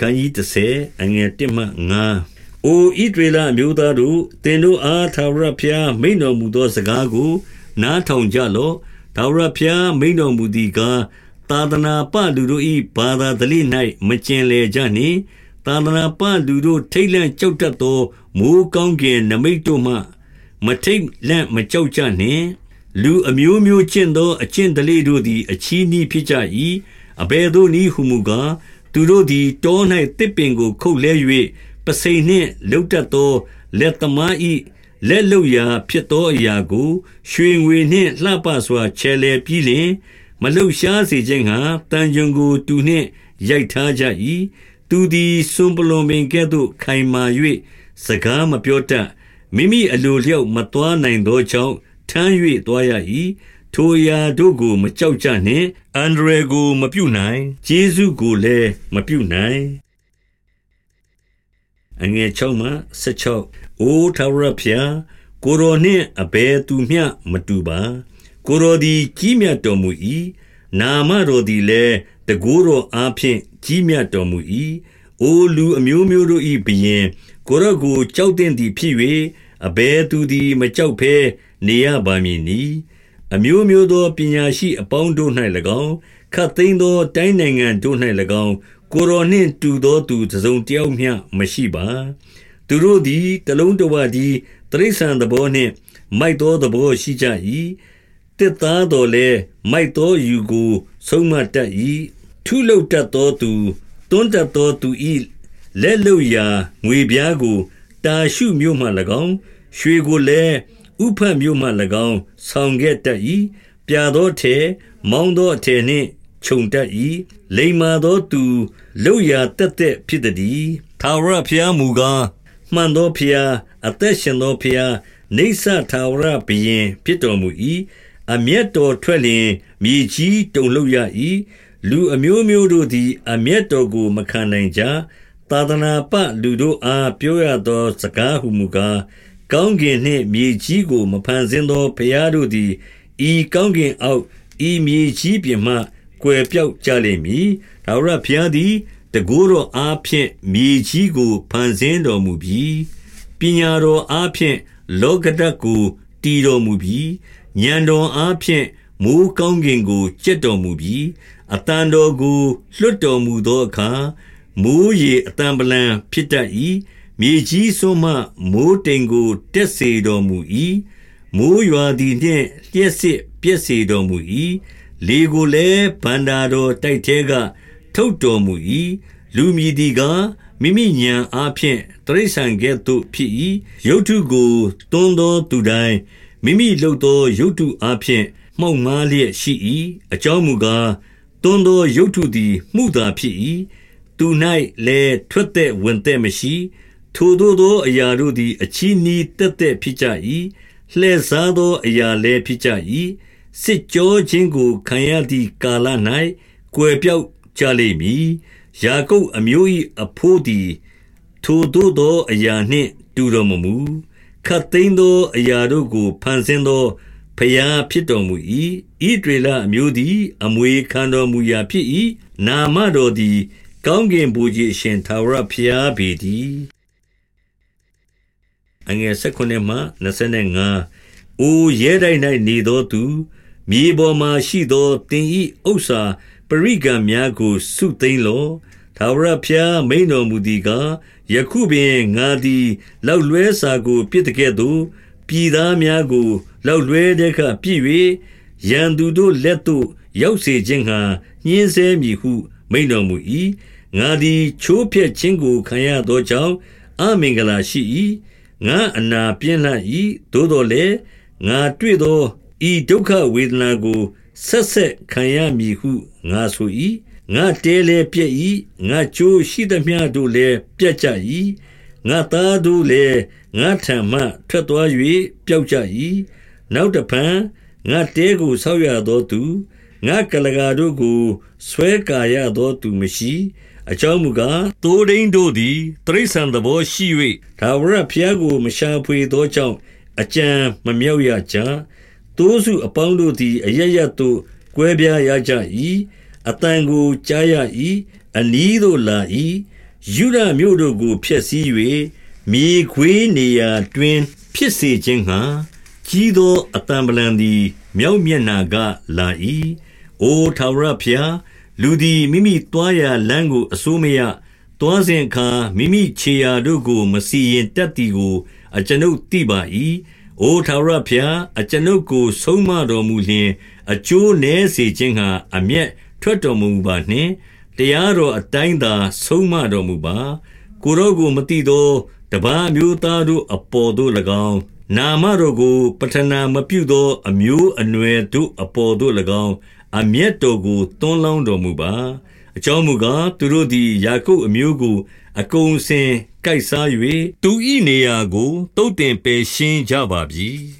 ခန်းကြီး30အငယ်1မှ9အိုဣဒရေလအမျိုးသားတို့သင်တို့အားသာဝရဖျားမိန်တော်မူသောစကားကို နားထောင်ကြလော့သာဝရဖျားမိန်တော်မူသည်ကားသာသနာပလူတို့၏ဘာသာတလိ၌မကျင်လေကြနှင့်သာသနာပလူတို့ထိတ်လန့်ကြောက်တတ်သောမိုးကောင်းကင်နမိတ်တို့မှ မထိတ်လန့်မကြောက်ကြနှင့်လူအမျိုးမျိုးကျင့်သောအကျင့်တလေတို့သည် အချီးနှီးဖြစ်ကြ၏အဘယ်သို့နည်းဟုမူကား သူတို့သည်တော၌တစ်ပင်ကို ခုတ်လဲ၍ပစိန်နှင့်လှုပ်တတ်သော လက်သမား၏လက်လုရာဖြစ်သောအရာကို ရွှေငွေနှင့်လှပစွာချဲလဲပြီးလျှင်မလှုပ်ရှားစေခြင်းဟံတန်ကြုံကိုတူနှင့်ရိုက်ထားကြ၏သူသည်စွန်ပလွန်ပင်ကဲ့သို့ခိုင်မာ၍စကားမပြောတတ်မိမိအလိုလျောက်မသွားနိုင်သောကြောင့်ထမ်း၍သွားရ၏ ထိုအရာတို့ကို မကြောက်ကြနှင့်အန္တရာယ်ကို မပြုနိုင်ဂျေဇုကိုလည်းမပြုနိုင်အငယ်6မှ16အိုထာဝရဖျားကိုရောနှင့်အဘယ်သူမျှမတူပါကိုရောသည်ကြီးမြတ်တော်မူ၏နာမတော်သည်လည်းတကူတော်အားဖြင့်ကြီးမြတ်တော်မူ၏အိုလူအမျိုးမျိုးတို့၏ဘယင်ကိုရောကိုကြောက်တဲ့သည်ဖြစ်၍အဘယ်သူသည် မကြောက်ဘဲနေရပါမည်နီ အမျိုးမျိုးသောပညာရှိအပေါင်းတို့၌၎င်းခတ်သိမ်းသောတိုင်းနိုင်ငံတို့၌၎င်း ကိုရောနှင့်တူသောသူတစုံတယောက်မျှမရှိပါသူတို့သည်တလုံးတဝသည်တရိษံသဘောနှင့် မိုက်သောသဘောရှိကြ၏တစ်သားတော်လဲမိုက်သောယူကိုဆုံးမတတ်၏ထုလုတ်တတ်သောသူတွန်းတတ်သောသူ၏လက်လုရာငွေပြားကိုတာရှုမြို့မှ၎င်းရွှေကိုလည်း ဥဖတ်မြို့မှ၎င်း ဆောင်ခဲ့တတ်၏ပြာသောထဲမောင်းသောအထည်နှင့်ခြုံတတ်၏လိမ္မာသောသူလုရာတက်တက်ဖြစ်သည်သာဝရဖျားမူကားမှန်သောဖျားအသက်ရှင်သောဖျားနေဆသာဝရဘုရင်ဖြစ်တော်မူ၏အမျက်တော်ထွက်လျင်မြေကြီးတုန်လှုပ်ရ၏လူအမျိုးမျိုးတို့သည် အမျက်တော်ကိုမခံနိုင်ကြသာသနာပလူတို့အားပြောရသော စကားဟုမူကား ကောင်းကင်နှင့်မြေကြီးကို မဖန်ဆင်းသောဘုရားတို့သည်ဤကောင်းကင်အောက်ဤမြေကြီးပြင်မှကွယ်ပြောက်ကြလိမ့်မည်။ဒါဝရဘုရားသည်တကိုးတော်အားဖြင့်မြေကြီးကိုဖန်ဆင်းတော်မူပြီးပညာတော်အားဖြင့်လောကဓာတ်ကိုတည်တော်မူပြီးဉာဏ်တော်အားဖြင့်မိုးကောင်းကင်ကိုကျက်တော်မူပြီးအတန်တော်ကိုလွတ်တော်မူသောအခါမိုးရေအတန်ပလံဖြစ်တတ်၏ မြေကြီးစွန်းမှမိုးတိမ်ကို တက်စေတော်မူ၏မိုးရွာသည်နှင့်လျှက်စစ်ပြည့်စေတော်မူ၏လေကိုလည်းဗန္တာတော်တိုက်ထဲကထုတ်တော်မူ၏လူမြည်သည်ကမိမိညံအားဖြင့်တရိษံကဲ့သို့ဖြစ်၏ရုတ်ထုကိုတွန်းသောသူတိုင်းမိမိလှုပ်သောရုတ်ထုအားဖြင့်မှောက်မားလျက်ရှိ၏အကြောင်းမူကားတွန်းသောရုတ်ထုသည်မှုသာဖြစ်၏သူ၌လည်းထွက်သက်ဝင်သက်မရှိ ထိုသို့သောအရာတို့သည် အချီးနှီးတက်တက်ဖြစ်ကြ၏လှည့်စားသောအရာလည်းဖြစ်ကြ၏စစ်ကြောခြင်းကိုခံရသည့်ကာလ၌ကွယ်ပြောက်ကြလိမ့်မည် ယာကုပ်အမျိုး၏အဖို့သည် ထိုသို့သောအရာနှင့် တူတော်မမူခတ်သိမ်းသောအရာတို့ကို ဖန်ဆင်းသောဖျားဖြစ်တော်မူ၏ဤဒေလအမျိုးသည် အမွေခံတော်မူရာဖြစ်၏နာမတော်သည် ကောင်းကင်ဘုရားရှင်သာဝရဖျားပေသည် အငယ်16မှ25အိုရဲတိုင်း၌နေသောသူမြေပေါ်မှရှိသောတင်ဤဥစ္စာပရိကံများကိုစုသိမ်းလောသာဝရဖျားမိန်တော်မူသည်ကားယခုပင်ငါသည်လောက်လွဲစာကိုပြစ်တကဲ့သို့ပြည်သားများကိုလောက်လွဲတဲ့ကပြည့်၍ရန်သူတို့လက်သို့ရောက်စေခြင်းဟံညှင်းဆဲမည်ဟု မိန်တော်မူ၏ငါသည်ချိုးဖျက်ခြင်းကိုခံရသောကြောင့်အမင်္ဂလာရှိ၏ ငါအနာပြင်းလှ၏သို့တော်လည်းငါတွေ့သောဤဒုက္ခဝေဒနာကိုဆက်ဆက်ခံရမည်ဟုငါဆို၏ငါတဲလဲပြည့်၏ငါကြိုးရှိသမျှတို့လည်းပြတ်ကြ၏ငါသားတို့လည်းငါထံမှထွက်သွား၍ပျောက်ကြ၏နောက်တဖန်ငါတဲကိုဆောက်ရသောသူငါကလကာတို့ကိုဆွဲကာရသောသူမရှိ အကြောင်းမူကားတိုးဒိန်တို့သည်တရိษံသဘောရှိ၍ဒါဝရဖျားကို မရှာဖွေသောကြောင့် အကြံမမြောက်ရကြတိုးစုအပေါင်းတို့သည် အရရတို့ ကွဲပြားရကြ၏အတန်ကိုကြားရ၏အနီးသို့လာ၏ယုဒမြို့တို့ကို ဖျက်ဆီး၍မြေခွေးနေရာတွင်ဖြစ်စေခြင်းငှာကြီးသောအတံပလံသည် မြောက်မျက်နာကလာ၏။အိုထာဝရဘုရား လူသည်မိမိတွားရာလမ်းကို အစိုးမရတွားစဉ်အခါ မိမိခြေရာတို့ကို မစီရင်တတ်သည်ကို အကျွန်ုပ်သိပါ၏။အိုထာဝရဘုရား အကျွန်ုပ်ကို ဆုံးမတော်မူလျှင် အကျိုးနည်းစေခြင်းငှာအမျက်ထွက်တော်မမူပါနှင့်။တရားတော်အတိုင်းသာ ဆုံးမတော်မူပါ။ကိုရောကို မသိသော တပါးမျိုးသားတို့အပေါ်သို့၎င်း၊နာမတော်ကို ပဌနာမပြုသော အမျိုးအနွယ်တို့အပေါ်သို့၎င်း၊ အမျက်တော်ကိုသွန်းလောင်းတော်မူပါ။အကြောင်းမူကား၊သူတို့သည်ယာကုပ်အမျိုးကို အကုန်အစင်ကိုက်စား၍၊သူ၏နေရာကိုသုတ်သင်ပယ်ရှင်းကြပါပြီ။